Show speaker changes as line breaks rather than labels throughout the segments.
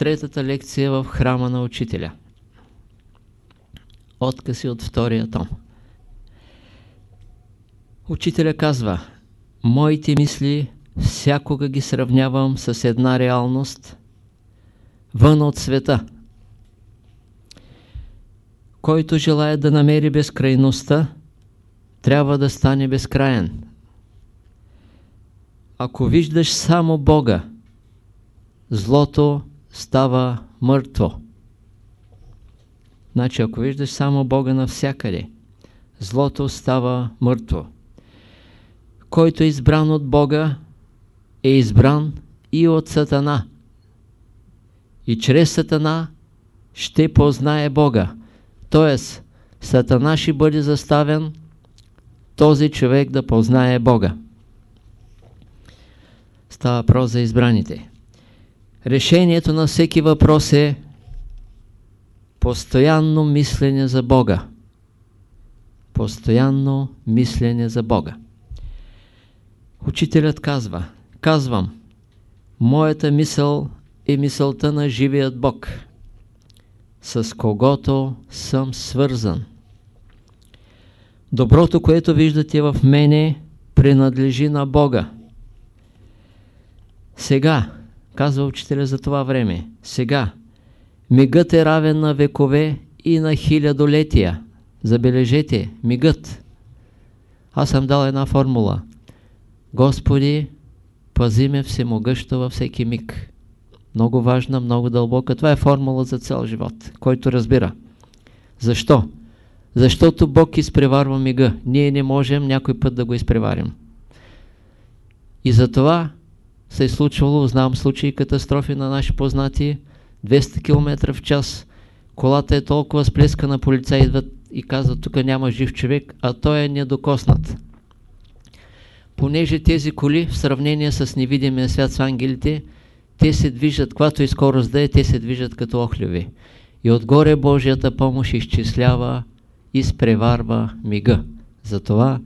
третата лекция в храма на учителя. Откъси от втория том. Учителя казва, моите мисли всякога ги сравнявам с една реалност вън от света. Който желая да намери безкрайността, трябва да стане безкраен. Ако виждаш само Бога, злото става мъртво. Значи, ако виждаш само Бога навсякъде, злото става мъртво. Който е избран от Бога, е избран и от Сатана. И чрез Сатана ще познае Бога. Тоест, Сатана ще бъде заставен този човек да познае Бога. Става въпрос за избраните. Решението на всеки въпрос е постоянно мислене за Бога. Постоянно мислене за Бога. Учителят казва, казвам, моята мисъл е мисълта на живият Бог, с когото съм свързан. Доброто, което виждате в мене, принадлежи на Бога. Сега, казва учителя за това време, сега, мигът е равен на векове и на хилядолетия. Забележете, мигът. Аз съм дал една формула. Господи, пази ме всемогъщо във всеки миг. Много важна, много дълбока. Това е формула за цял живот, който разбира. Защо? Защото Бог изпреварва мига. Ние не можем някой път да го изпреварим. И затова се е случвало, знам случаи катастрофи на наши познати, 200 км в час, колата е толкова сплескана, полицаи идват и казват, тук няма жив човек, а той е недокоснат. Понеже тези коли, в сравнение с невидимия свят с ангелите, те се движат, когато и скорост да е, те се движат като охлюви. И отгоре Божията помощ изчислява, изпреварва мига. Затова,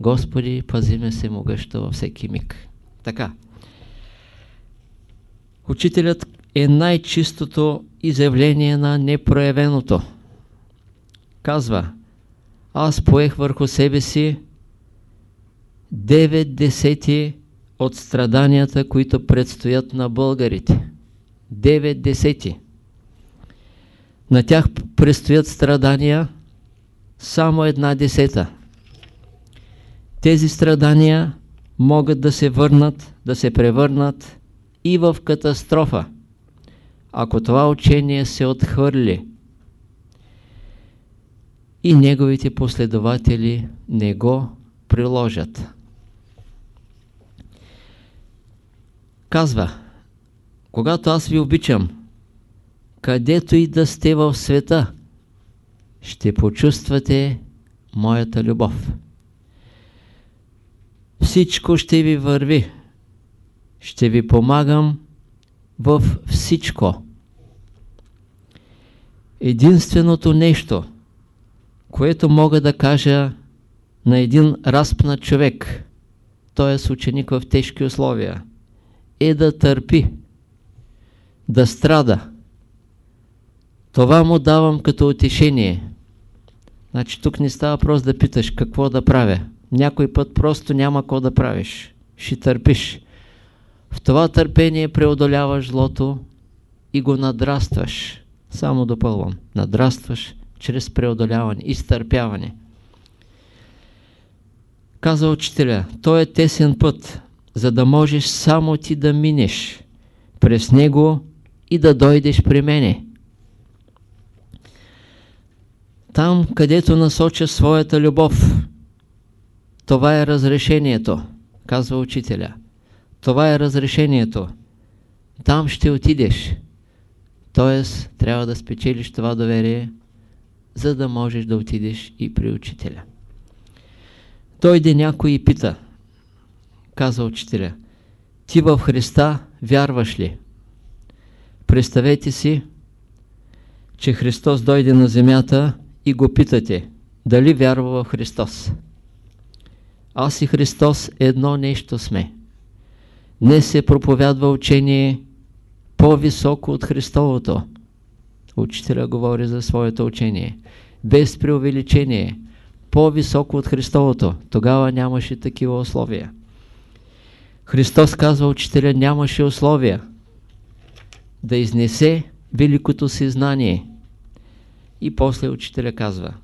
Господи, пазиме се могъщо във всеки миг. Така. Учителят е най-чистото изявление на непроявеното. Казва, аз поех върху себе си 9 десети от страданията, които предстоят на българите. 9 десети. На тях предстоят страдания само една десета. Тези страдания могат да се върнат, да се превърнат и в катастрофа, ако това учение се отхвърли и неговите последователи не го приложат. Казва, когато аз ви обичам, където и да сте в света, ще почувствате моята любов. Всичко ще ви върви. Ще ви помагам в всичко. Единственото нещо, което мога да кажа на един разпнат човек, т.е. ученик в тежки условия, е да търпи, да страда. Това му давам като утешение. Значи тук не става въпрос да питаш какво да правя. Някой път просто няма какво да правиш. Ще търпиш. В това търпение преодоляваш злото и го надрастваш. Само допълвам. Надрастваш чрез преодоляване, изтърпяване. Каза учителя, той е тесен път, за да можеш само ти да минеш през него и да дойдеш при мене. Там, където насоча своята любов, това е разрешението, казва учителя. Това е разрешението. Там ще отидеш. Тоест, трябва да спечелиш това доверие, за да можеш да отидеш и при учителя. Дойде някой и пита, каза учителя, ти в Христа вярваш ли? Представете си, че Христос дойде на земята и го питате, дали вярва в Христос? Аз и Христос едно нещо сме. Не се проповядва учение по-високо от Христовото. Учителя говори за своето учение. Без преувеличение. По-високо от Христовото. Тогава нямаше такива условия. Христос казва, учителя нямаше условия да изнесе великото си знание. И после учителя казва,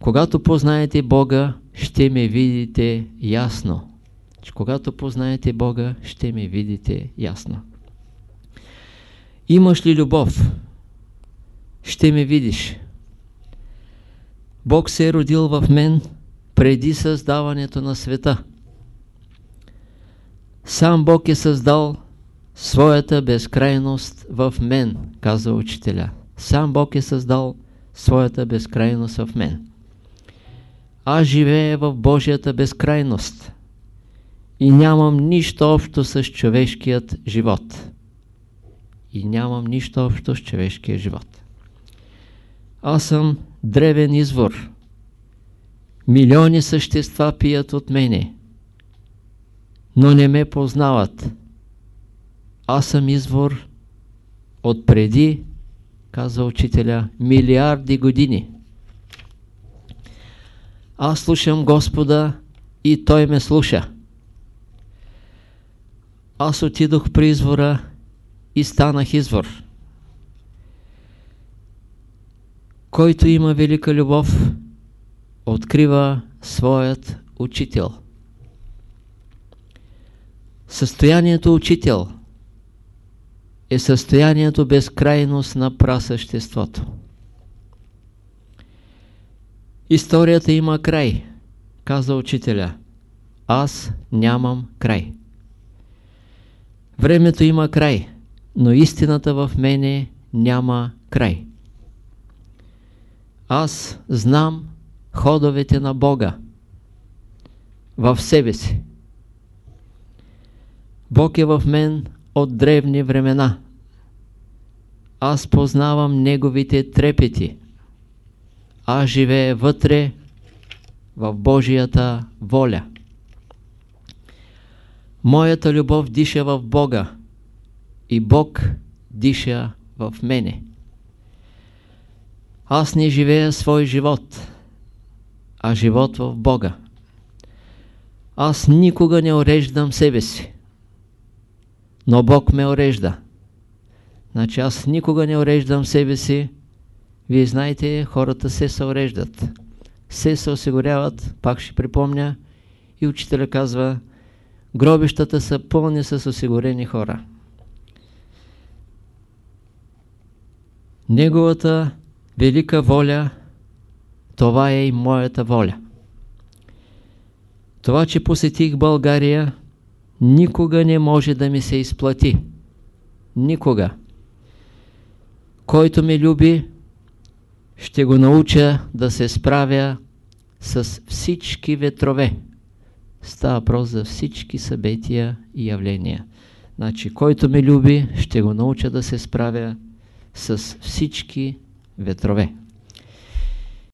когато познаете Бога, ще ме видите ясно. Когато познаете Бога, ще ме видите ясно. Имаш ли любов? Ще ме видиш. Бог се е родил в мен преди създаването на света. Сам Бог е създал своята безкрайност в мен, казва учителя. Сам Бог е създал своята безкрайност в мен. Аз живея в Божията безкрайност и нямам нищо общо с човешкият живот. И нямам нищо общо с човешкия живот. Аз съм древен извор. Милиони същества пият от мене, но не ме познават. Аз съм извор от преди, каза учителя, милиарди години. Аз слушам Господа и Той ме слуша. Аз отидох при извора и станах извор. Който има велика любов, открива своят учител. Състоянието учител е състоянието безкрайност на прасъществото. Историята има край, каза учителя. Аз нямам край. Времето има край, но истината в мене няма край. Аз знам ходовете на Бога в себе си. Бог е в мен от древни времена. Аз познавам Неговите трепети. Аз живея вътре в Божията воля. Моята любов диша в Бога и Бог диша в мене. Аз не живея свой живот, а живот в Бога. Аз никога не уреждам себе си, но Бог ме урежда. Значи аз никога не уреждам себе си. Вие знаете, хората се съуреждат. Се се осигуряват, пак ще припомня, и учителя казва, гробищата са пълни с осигурени хора. Неговата велика воля, това е и моята воля. Това, че посетих България, никога не може да ми се изплати. Никога. Който ме люби, ще го науча да се справя с всички ветрове. Става въпрос за всички събития и явления. Значи, който ме люби, ще го науча да се справя с всички ветрове.